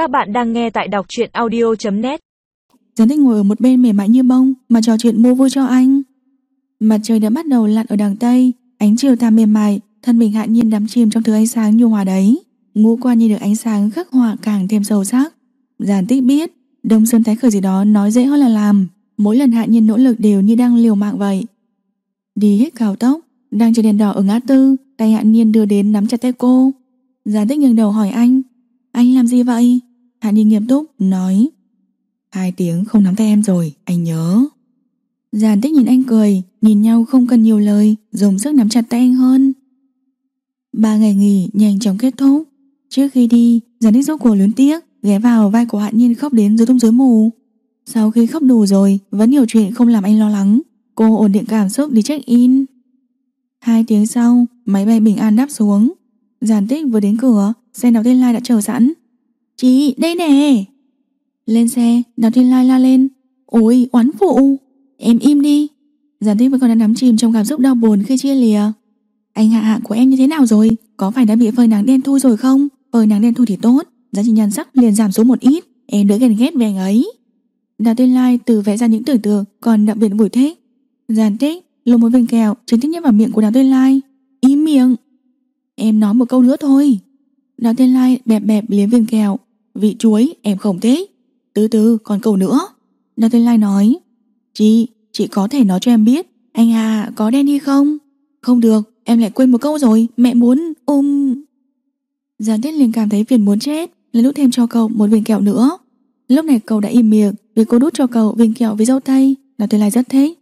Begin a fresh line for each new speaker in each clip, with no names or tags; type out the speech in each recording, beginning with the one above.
Các bạn đang nghe tại đọc truyện audio.net
Gián tích ngồi ở một bên mềm mại như bông, Mà trò chuyện mua vui cho anh. Mặt trời đã bắt đầu lặn ở đằng Tây, Ánh chiều tà mềm mại, Thân mình hạ nhiên đắm chìm trong thứ ánh sáng nhu hòa đấy. Ngũ quan như được ánh sáng khắc họa càng thêm sâu sắc. Giản tích biết, Đông Sơn Thái Khởi gì đó nói dễ hơn là làm. Mỗi lần hạ nhiên nỗ lực đều như đang liều mạng vậy. Đi hết cao tốc, Đang chờ đèn đỏ ở ngã tư, Tay hạ nhiên đưa đến nắm chặt tay cô. Giản tích nghiêng đầu hỏi anh Anh làm gì vậy? Hạ Ni nghiêm túc nói, Hai tiếng không nắm tay em rồi, Anh nhớ. Giản tích nhìn anh cười, Nhìn nhau không cần nhiều lời, Dùng sức nắm chặt tay anh hơn. Ba ngày nghỉ nhanh chóng kết thúc. Trước khi đi Giản tích rốt cuộc lớn tiếc, Ghé vào vai của Hạ Nhiên khóc đến dưới tung dưới mù. Sau khi khóc đủ rồi, Vẫn nhiều chuyện không làm anh lo lắng. Cô ổn định cảm xúc đi check in. Hai tiếng sau, Máy bay bình an đáp xuống. Giản tích vừa đến cửa, Xe đầu tên lai đã chờ sẵn. Chị đây nè. Lên xe đào thiên lai la lên. Ôi, oán phụ. Em im đi. Giản tích vẫn còn đang đắm chìm trong cảm xúc đau buồn khi chia lìa. Anh hạ hạ của em như thế nào rồi? Có phải đã bị phơi nắng đen thui rồi không? Phơi nắng đen thui thì tốt. Giá trị nhan sắc liền giảm xuống một ít. Em đỡ ghen ghét về anh ấy. Đào tên lai từ vẽ ra những tưởng tượng Còn đặc biệt vui thích. Giản tích lùng một viên kẹo, chính tiếp nhét vào miệng của đào tên lai. Im miệng. Em nói một câu nữa thôi. Đào tên lai bẹp bẹp liếm viên kẹo. Vị chuối em không thích. Từ từ còn câu nữa. Đào tên lai nói Chị, chị có thể nói cho em biết Anh à có đen đi không? Không được, em lại quên một câu rồi Mẹ muốn ôm. Giàn tiết liền cảm thấy phiền muốn chết Lấy đút thêm cho cậu một viên kẹo nữa. Lúc này cậu đã im miệng Vì cô đút cho cậu viên kẹo với dâu tây. Đào tên lai rất thích.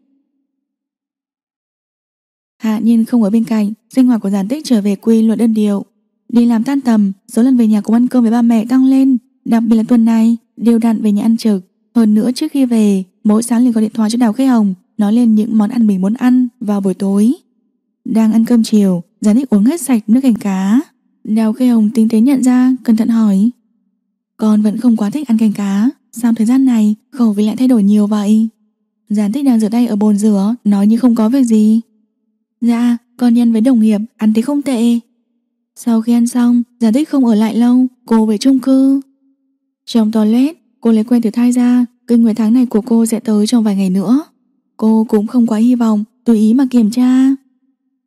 Hạ nhiên không ở bên cạnh Sinh hoạt của giản tích trở về quy luật đơn điệu. Đi làm tan tầm Số lần về nhà cùng ăn cơm với ba mẹ tăng lên. Đặc biệt là tuần này Đều đặn về nhà ăn trực. Hơn nữa trước khi về Mỗi sáng liền gọi điện thoại cho Đào Khê Hồng Nói lên những món ăn mình muốn ăn vào buổi tối. Đang ăn cơm chiều Giản tích uống hết sạch nước canh cá. Đào Khê Hồng tinh tế nhận ra Cẩn thận hỏi. Con vẫn không quá thích ăn canh cá. Sao thời gian này khẩu vị lại thay đổi nhiều vậy. Giản tích đang rửa tay ở bồn rửa Nói như không có việc gì. Dạ, con nhân với đồng nghiệp, ăn thấy không tệ. Sau khi ăn xong, Giản tích không ở lại lâu, cô về chung cư. Trong toilet, cô lấy quen từ thai ra, kinh nguyệt tháng này của cô sẽ tới trong vài ngày nữa. Cô cũng không quá hy vọng, tùy ý mà kiểm tra.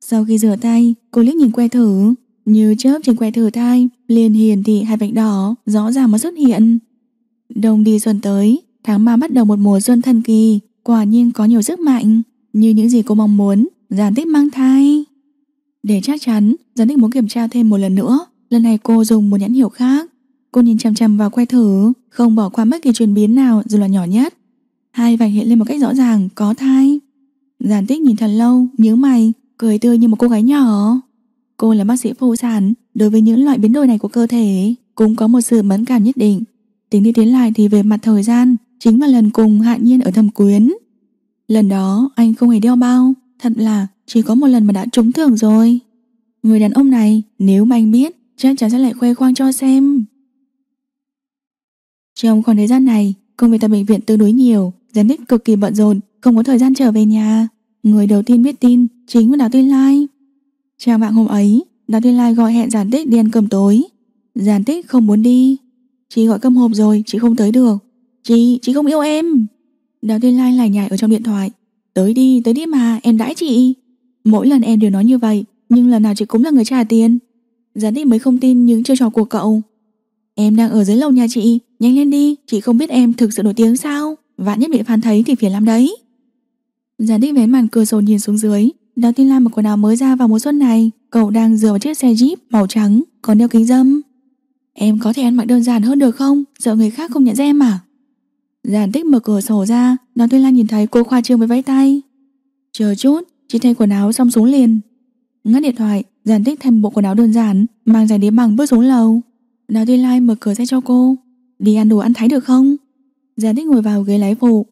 Sau khi rửa tay, cô liếc nhìn que thử, như chớp trên que thử thai, liền hiển thị hai vạch đỏ, rõ ràng mà xuất hiện. Đông đi xuân tới, tháng 3 bắt đầu một mùa xuân thần kỳ, quả nhiên có nhiều sức mạnh, như những gì cô mong muốn, giàn tích mang thai Để chắc chắn giàn tích muốn kiểm tra thêm một lần nữa Lần này cô dùng một nhãn hiệu khác Cô nhìn chằm chằm vào que thử Không bỏ qua bất kỳ chuyển biến nào dù là nhỏ nhất. Hai vạch hiện lên một cách rõ ràng Có thai. Giản tích nhìn thật lâu, nhớ mày Cười tươi như một cô gái nhỏ. Cô là bác sĩ phụ sản Đối với những loại biến đổi này của cơ thể Cũng có một sự mẫn cảm nhất định. Tính đi tiến lại thì về mặt thời gian Chính là lần cùng hạ nhiên ở thâm quyến. Lần đó anh không hề đeo bao Thật là chỉ có một lần mà đã trúng thưởng rồi. Người đàn ông này Nếu mà anh biết Chắc chắn sẽ lại khoe khoang cho xem. Trong khoảng thời gian này Công việc tại bệnh viện tương đối nhiều Giám đốc cực kỳ bận rộn Không có thời gian trở về nhà. Người đầu tiên biết tin Chính là Đào Tuyên Lai. Chào bạn hôm ấy Đào Tuyên Lai gọi hẹn Giản Tích đi ăn cơm tối. Giản Tích không muốn đi. Chị gọi cơm hộp rồi chị không tới được. Chị, chị không yêu em. Đào Tuyên Lai lải nhải ở trong điện thoại. Tới đi, tới đi mà, em đãi chị. Mỗi lần em đều nói như vậy Nhưng lần nào chị cũng là người trả tiền. Giản tích mới không tin những chiêu trò của cậu. Em đang ở dưới lầu nhà chị. Nhanh lên đi, chị không biết em thực sự nổi tiếng sao? Vạn nhất bị phán thấy thì phiền lắm đấy. Gián tích vén màn cửa sổ nhìn xuống dưới. Đó tin Lam một quần áo mới ra vào mùa xuân này. Cậu đang dựa vào chiếc xe Jeep màu trắng Còn đeo kính dâm. Em có thể ăn mặc đơn giản hơn được không? Sợ người khác không nhận ra em à? Giản tích mở cửa sổ ra. Đó Tuyên Lan nhìn thấy cô khoa trương với vẫy tay Chờ chút Chị thay quần áo xong xuống liền. Ngắt điện thoại Giản tích thêm bộ quần áo đơn giản Mang giày đế bằng bước xuống lầu. Nào Tuyên Lai mở cửa xe cho cô. Đi ăn đồ ăn thái được không? Giả tích ngồi vào ghế lái phụ.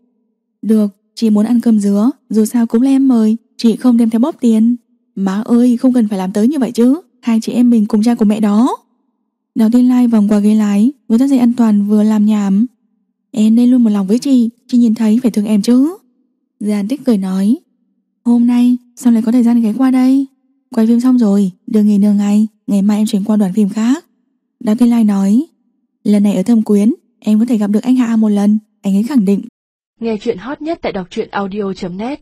Được, Chị muốn ăn cơm dứa. Dù sao cũng là em mời. Chị không đem theo bóp tiền. Má ơi, không cần phải làm tới như vậy chứ. Hai chị em mình cùng cha của mẹ đó. Đào Thiên Lai vòng qua ghế lái. Vừa thắt dây an toàn vừa làm nhảm. Em nên luôn một lòng với chị. Chị nhìn thấy phải thương em chứ. Giàn tích cười nói. Hôm nay, sao lại có thời gian ghé qua đây? Quay phim xong rồi, Đừng nghỉ nửa ngày. Ngày mai em chuyển qua đoàn phim khác. Đào Thiên Lai nói Lần này ở thâm quyến, em có thể gặp được anh Hạ một lần, anh ấy khẳng định.
Nghe chuyện hot nhất tại đọc truyện audio.net